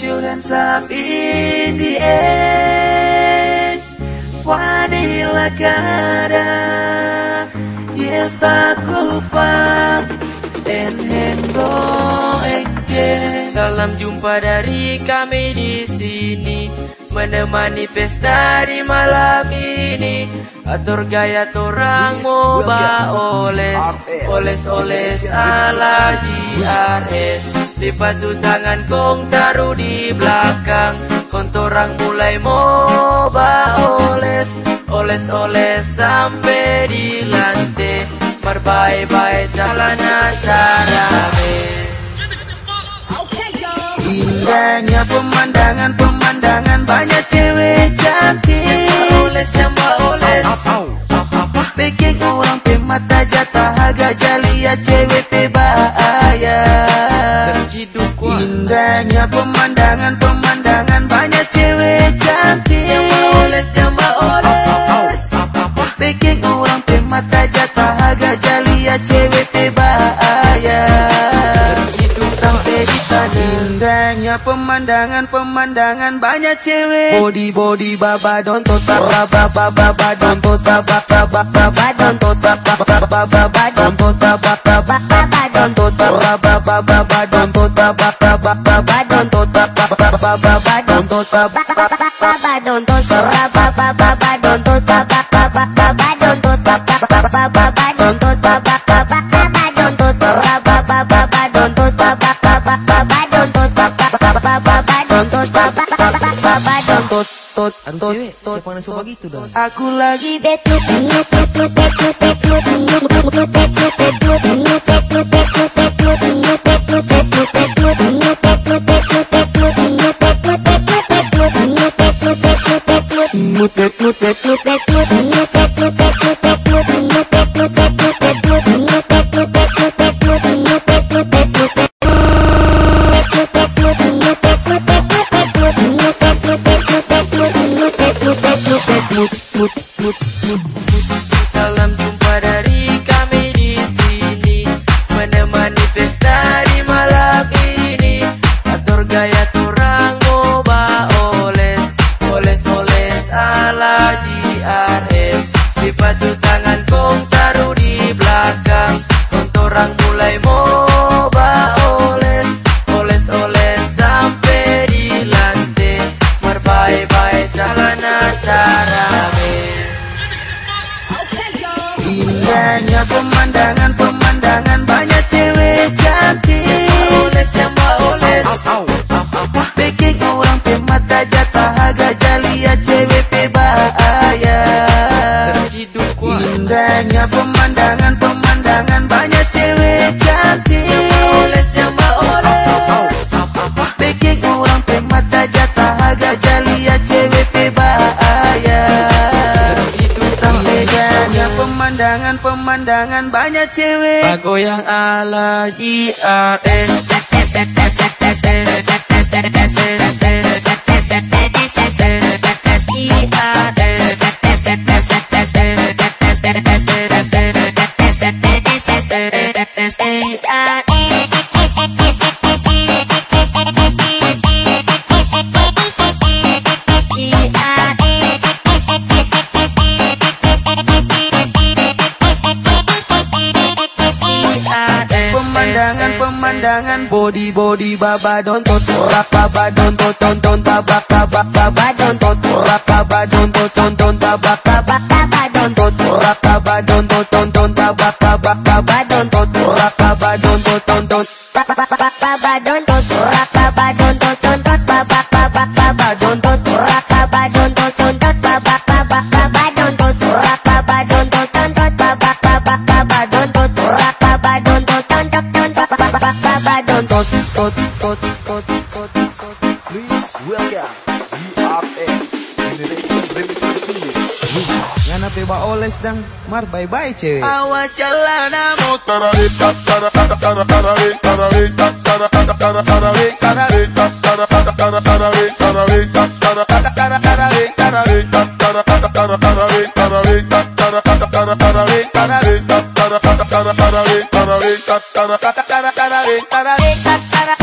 hands up in the air Vanilla cara Yeftakupak And Hendro Engke Salam jumpa dari kami di sini Menemani pesta di malam ini. Atur gaya torang moba oles Oles-oles ala GRS Lipatu tangan kong taruh di belakang. Kontorang mulai moba oles Oles-oles sampai di lantai. Marbai-bai jalan tarame Indahnya pemandangan-pemandangan Banyak cewek cantik. Oles yang oles. Bikin orang pe mata jatah Haga jalia cewek Indahnya pemandangan-pemandangan banyak cewek Body body baba dontot baba baba baba dontot baba baba baba dontot baba baba baba dontot baba baba baba dontot baba baba baba dontot baba baba baba dontot baba baba baba dontot baba baba dontot baba baba tot tot tot siapa yang suka gitu dah aku lagi betul pemandangan-pemandangan banyak cewek. Pagoyang ala GRS pemandangan. Body body babadon ton babadon toton ton tabak tabak babadon ton babadon toton ton tabak tabak ba oles dang mar bye bye cewek Awa celana Para